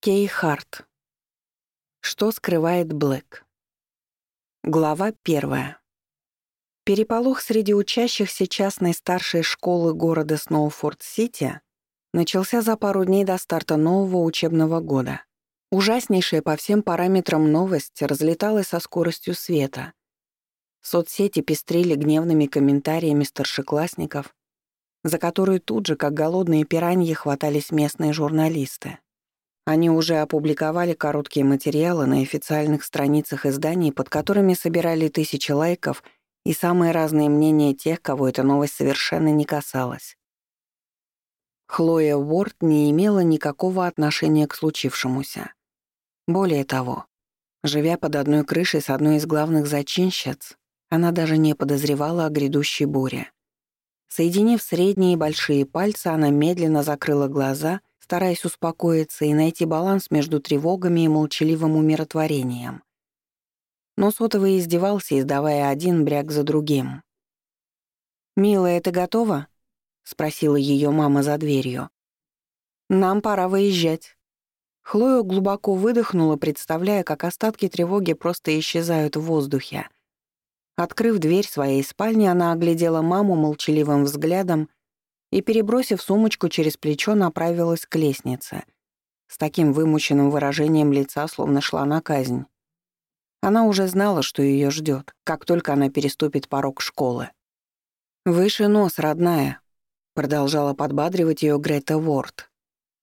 Кей Харт. Что скрывает Блэк? Глава первая. Переполох среди учащихся частной старшей школы города Сноуфорд-Сити начался за пару дней до старта нового учебного года. Ужаснейшая по всем параметрам новость разлеталась со скоростью света. Соцсети пестрили гневными комментариями старшеклассников, за которые тут же, как голодные пираньи, хватались местные журналисты. Они уже опубликовали короткие материалы на официальных страницах изданий, под которыми собирали тысячи лайков и самые разные мнения тех, кого эта новость совершенно не касалась. Хлоя Уорд не имела никакого отношения к случившемуся. Более того, живя под одной крышей с одной из главных зачинщиц, она даже не подозревала о грядущей буре. Соединив средние и большие пальцы, она медленно закрыла глаза стараясь успокоиться и найти баланс между тревогами и молчаливым умиротворением. Но сотовый издевался, издавая один бряк за другим. «Милая, ты готова?» — спросила ее мама за дверью. «Нам пора выезжать». Хлоя глубоко выдохнула, представляя, как остатки тревоги просто исчезают в воздухе. Открыв дверь своей спальни, она оглядела маму молчаливым взглядом и, перебросив сумочку через плечо, направилась к лестнице, с таким вымученным выражением лица, словно шла на казнь. Она уже знала, что ее ждет, как только она переступит порог школы. «Выше нос, родная», — продолжала подбадривать ее Грета Ворд.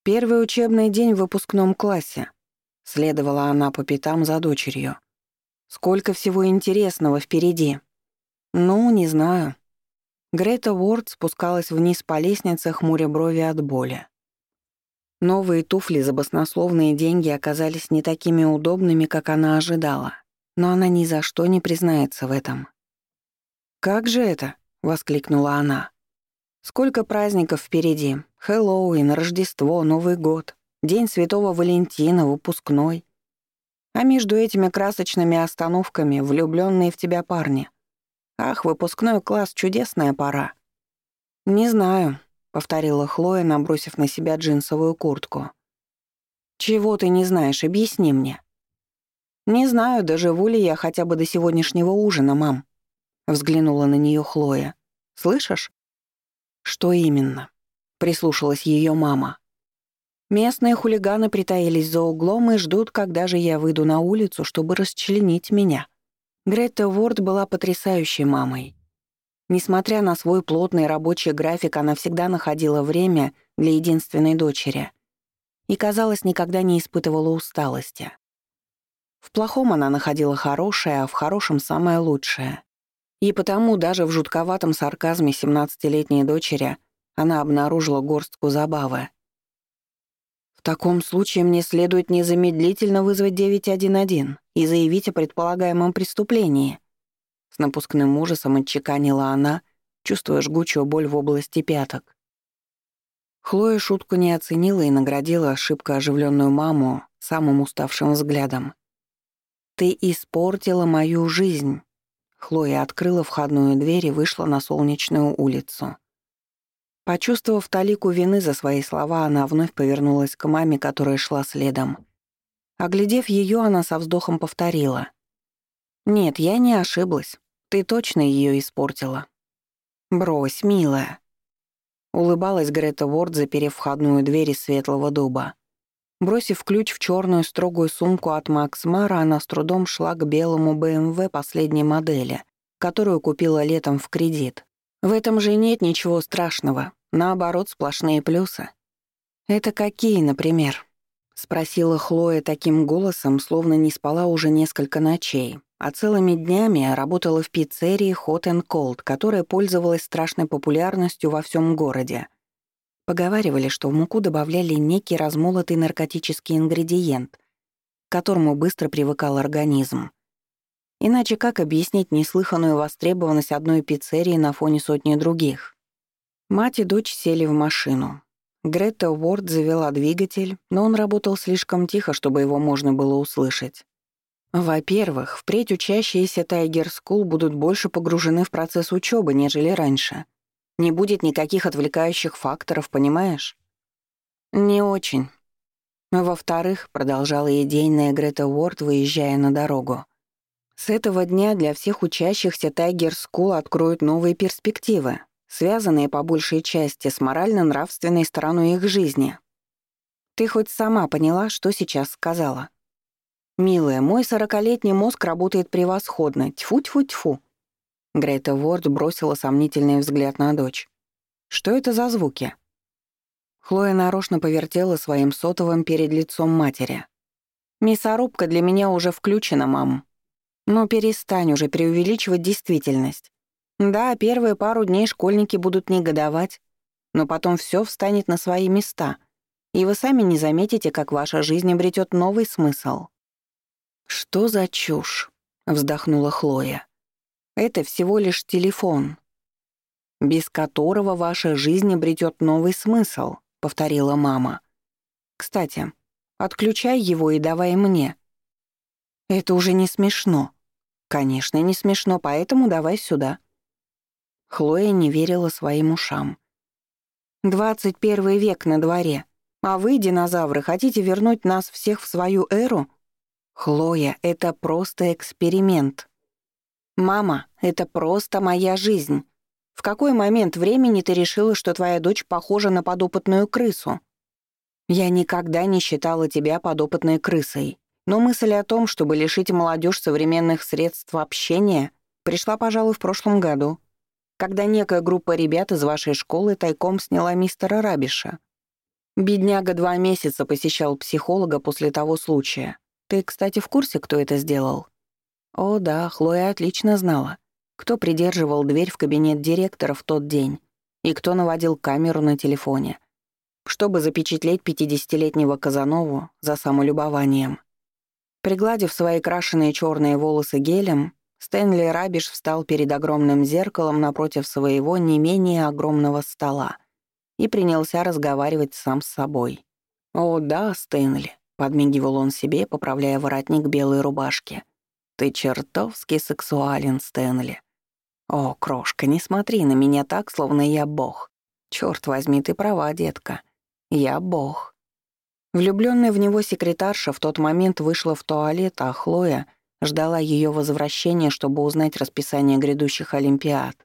«Первый учебный день в выпускном классе», — следовала она по пятам за дочерью. «Сколько всего интересного впереди?» «Ну, не знаю», Грета Уорд спускалась вниз по лестнице, хмуря брови от боли. Новые туфли за баснословные деньги оказались не такими удобными, как она ожидала, но она ни за что не признается в этом. «Как же это?» — воскликнула она. «Сколько праздников впереди. Хэллоуин, Рождество, Новый год, День Святого Валентина, выпускной. А между этими красочными остановками влюбленные в тебя парни. Ах, выпускной класс — чудесная пора. «Не знаю», — повторила Хлоя, набросив на себя джинсовую куртку. «Чего ты не знаешь, объясни мне». «Не знаю, доживу ли я хотя бы до сегодняшнего ужина, мам», — взглянула на нее Хлоя. «Слышишь?» «Что именно?» — прислушалась ее мама. «Местные хулиганы притаились за углом и ждут, когда же я выйду на улицу, чтобы расчленить меня». Гретта Ворд была потрясающей мамой. Несмотря на свой плотный рабочий график, она всегда находила время для единственной дочери и, казалось, никогда не испытывала усталости. В плохом она находила хорошее, а в хорошем — самое лучшее. И потому даже в жутковатом сарказме 17-летней дочери она обнаружила горстку забавы. Таком случае мне следует незамедлительно вызвать 911 и заявить о предполагаемом преступлении. С напускным ужасом отчеканила она, чувствуя жгучую боль в области пяток. Хлоя шутку не оценила и наградила ошибко оживленную маму самым уставшим взглядом. «Ты испортила мою жизнь». Хлоя открыла входную дверь и вышла на солнечную улицу. Почувствовав талику вины за свои слова, она вновь повернулась к маме, которая шла следом. Оглядев ее, она со вздохом повторила. «Нет, я не ошиблась. Ты точно ее испортила». «Брось, милая». Улыбалась Грета Ворд, заперев входную дверь из светлого дуба. Бросив ключ в черную строгую сумку от Макс Мара, она с трудом шла к белому БМВ последней модели, которую купила летом в кредит. В этом же нет ничего страшного, наоборот, сплошные плюсы. Это какие, например? — спросила Хлоя таким голосом, словно не спала уже несколько ночей, а целыми днями работала в пиццерии Hot and Cold, которая пользовалась страшной популярностью во всем городе. Поговаривали, что в муку добавляли некий размолотый наркотический ингредиент, к которому быстро привыкал организм. Иначе как объяснить неслыханную востребованность одной пиццерии на фоне сотни других? Мать и дочь сели в машину. Грета Уорд завела двигатель, но он работал слишком тихо, чтобы его можно было услышать. Во-первых, впредь учащиеся Tiger School будут больше погружены в процесс учебы, нежели раньше. Не будет никаких отвлекающих факторов, понимаешь? Не очень. Во-вторых, продолжала идейная Грета Уорд, выезжая на дорогу, с этого дня для всех учащихся Tiger School откроют новые перспективы, связанные по большей части с морально-нравственной стороной их жизни. Ты хоть сама поняла, что сейчас сказала? «Милая, мой сорокалетний мозг работает превосходно. Тьфу-тьфу-тьфу». Грета Ворд бросила сомнительный взгляд на дочь. «Что это за звуки?» Хлоя нарочно повертела своим сотовым перед лицом матери. «Мясорубка для меня уже включена, мам», но перестань уже преувеличивать действительность. Да, первые пару дней школьники будут негодовать, но потом все встанет на свои места, и вы сами не заметите, как ваша жизнь обретет новый смысл. «Что за чушь?» — вздохнула Хлоя. «Это всего лишь телефон, без которого ваша жизнь обретет новый смысл», — повторила мама. «Кстати, отключай его и давай мне». «Это уже не смешно», «Конечно, не смешно, поэтому давай сюда». Хлоя не верила своим ушам. «Двадцать первый век на дворе, а вы, динозавры, хотите вернуть нас всех в свою эру?» «Хлоя, это просто эксперимент». «Мама, это просто моя жизнь. В какой момент времени ты решила, что твоя дочь похожа на подопытную крысу?» «Я никогда не считала тебя подопытной крысой. Но мысль о том, чтобы лишить молодежь современных средств общения, пришла, пожалуй, в прошлом году, когда некая группа ребят из вашей школы тайком сняла мистера Рабиша. Бедняга два месяца посещал психолога после того случая. Ты, кстати, в курсе, кто это сделал? О, да, Хлоя отлично знала, кто придерживал дверь в кабинет директора в тот день и кто наводил камеру на телефоне, чтобы запечатлеть 50-летнего Казанову за самолюбованием. Пригладив свои крашеные черные волосы гелем, Стэнли Рабиш встал перед огромным зеркалом напротив своего не менее огромного стола и принялся разговаривать сам с собой. «О, да, Стэнли», — подмигивал он себе, поправляя воротник белой рубашки. «Ты чертовски сексуален, Стэнли. О, крошка, не смотри на меня так, словно я бог. Черт возьми, ты права, детка. Я бог». Влюбленная в него секретарша в тот момент вышла в туалет, а Хлоя ждала ее возвращения, чтобы узнать расписание грядущих Олимпиад.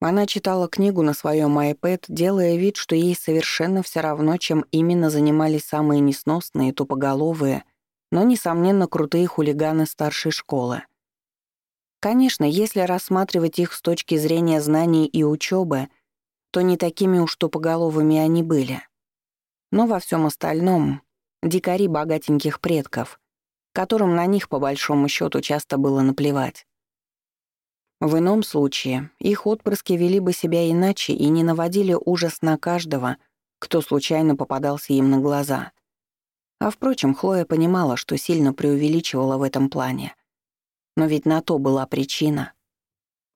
Она читала книгу на своем iPad, делая вид, что ей совершенно все равно, чем именно занимались самые несносные, тупоголовые, но, несомненно, крутые хулиганы старшей школы. Конечно, если рассматривать их с точки зрения знаний и учебы, то не такими уж тупоголовыми они были но во всем остальном — дикари богатеньких предков, которым на них, по большому счету часто было наплевать. В ином случае их отпрыски вели бы себя иначе и не наводили ужас на каждого, кто случайно попадался им на глаза. А впрочем, Хлоя понимала, что сильно преувеличивала в этом плане. Но ведь на то была причина.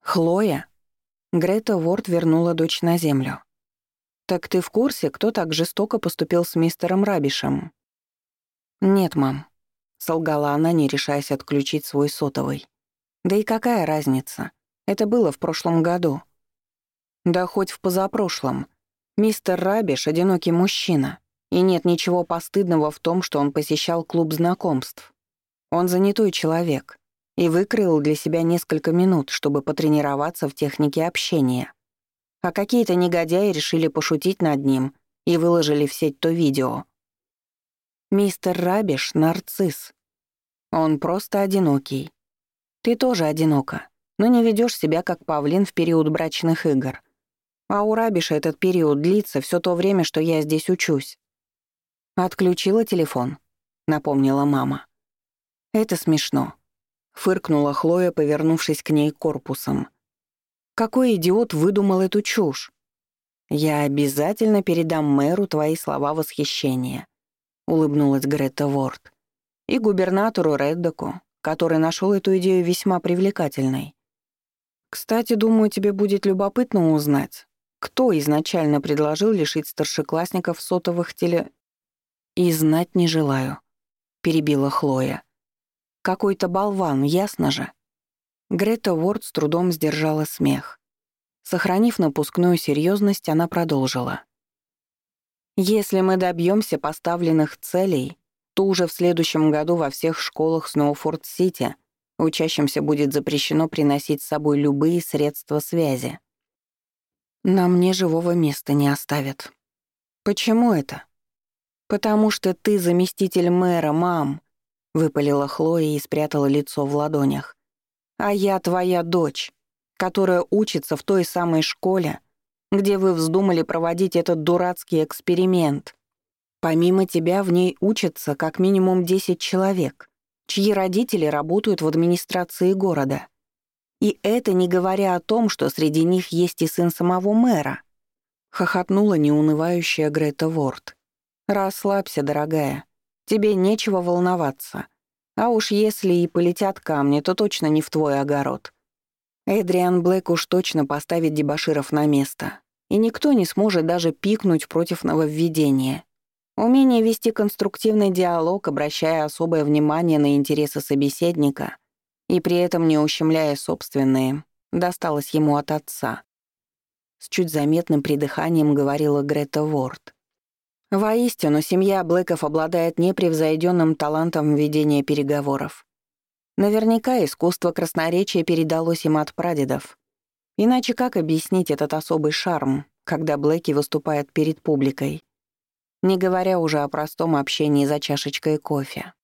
«Хлоя?» Грета Ворд вернула дочь на землю. «Так ты в курсе, кто так жестоко поступил с мистером Рабишем?» «Нет, мам», — солгала она, не решаясь отключить свой сотовый. «Да и какая разница? Это было в прошлом году». «Да хоть в позапрошлом. Мистер Рабиш — одинокий мужчина, и нет ничего постыдного в том, что он посещал клуб знакомств. Он занятой человек» и выкроил для себя несколько минут, чтобы потренироваться в технике общения а какие-то негодяи решили пошутить над ним и выложили в сеть то видео. Мистер Рабиш — нарцисс. Он просто одинокий. Ты тоже одинока, но не ведешь себя как павлин в период брачных игр. А у Рабиша этот период длится все то время, что я здесь учусь. Отключила телефон, напомнила мама. Это смешно. Фыркнула Хлоя, повернувшись к ней корпусом. Какой идиот выдумал эту чушь? Я обязательно передам мэру твои слова восхищения, улыбнулась Грета Ворд. И губернатору Реддоку, который нашел эту идею весьма привлекательной. Кстати, думаю, тебе будет любопытно узнать, кто изначально предложил лишить старшеклассников сотовых теле... «И знать не желаю», — перебила Хлоя. «Какой-то болван, ясно же?» Грета Уорд с трудом сдержала смех. Сохранив напускную серьезность, она продолжила. Если мы добьемся поставленных целей, то уже в следующем году во всех школах Сноуфорд-Сити учащимся будет запрещено приносить с собой любые средства связи. Нам ни живого места не оставят. Почему это? Потому что ты заместитель мэра, мам, выпалила Хлоя и спрятала лицо в ладонях. А я твоя дочь, которая учится в той самой школе, где вы вздумали проводить этот дурацкий эксперимент. Помимо тебя в ней учатся как минимум 10 человек, чьи родители работают в администрации города. И это не говоря о том, что среди них есть и сын самого мэра. Хохотнула неунывающая Грета Ворд. «Расслабься, дорогая. Тебе нечего волноваться. А уж если и полетят камни, то точно не в твой огород. Эдриан Блэк уж точно поставит дебоширов на место. И никто не сможет даже пикнуть против нововведения. Умение вести конструктивный диалог, обращая особое внимание на интересы собеседника и при этом не ущемляя собственные, досталось ему от отца. С чуть заметным придыханием говорила Грета Ворд. Воистину, семья Блэков обладает непревзойденным талантом ведения переговоров. Наверняка искусство красноречия передалось им от прадедов. Иначе как объяснить этот особый шарм, когда Блэки выступают перед публикой? не говоря уже о простом общении за чашечкой кофе.